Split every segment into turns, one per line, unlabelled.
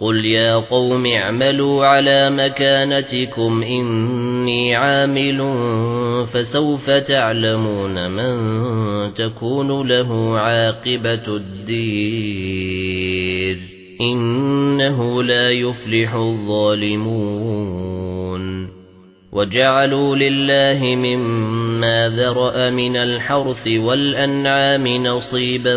قُلْ يَا قَوْمِ اعْمَلُوا عَلَى مَكَانَتِكُمْ إِنِّي عَامِلٌ فَسَوْفَ تَعْلَمُونَ مَن تَكُونُ لَهُ عَاقِبَةُ الدِّيرِ إِنَّهُ لَا يُفْلِحُ الظَّالِمُونَ وَجَعَلُوا لِلَّهِ مِمَّا ذَرَأَ مِنَ الْحَرْثِ وَالْأَنْعَامِ نَصِيبًا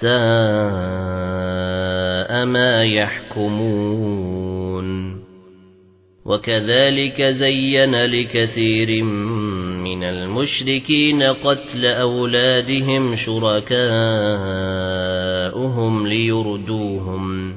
سَاءَ مَا يَحْكُمُونَ. وَكَذَلِكَ زَيَّنَ لِكَثِيرٍ مِنَ الْمُشْرِكِينَ قَتْلَ أَوْلَادِهِمْ شُرَكَاؤُهُمْ لِيُرْدُوهُمْ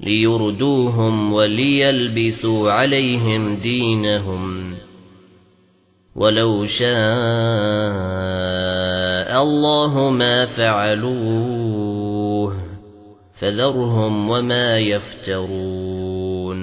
لِيُرْدُوهُمْ وَلِيَلْبِسُوا عَلَيْهِمْ دِينَهُمْ. وَلَوْ شَاءَ اللَّهُ مَا فَعَلُوهُ فَذَرْهُمْ وَمَا يَفْتَرُونَ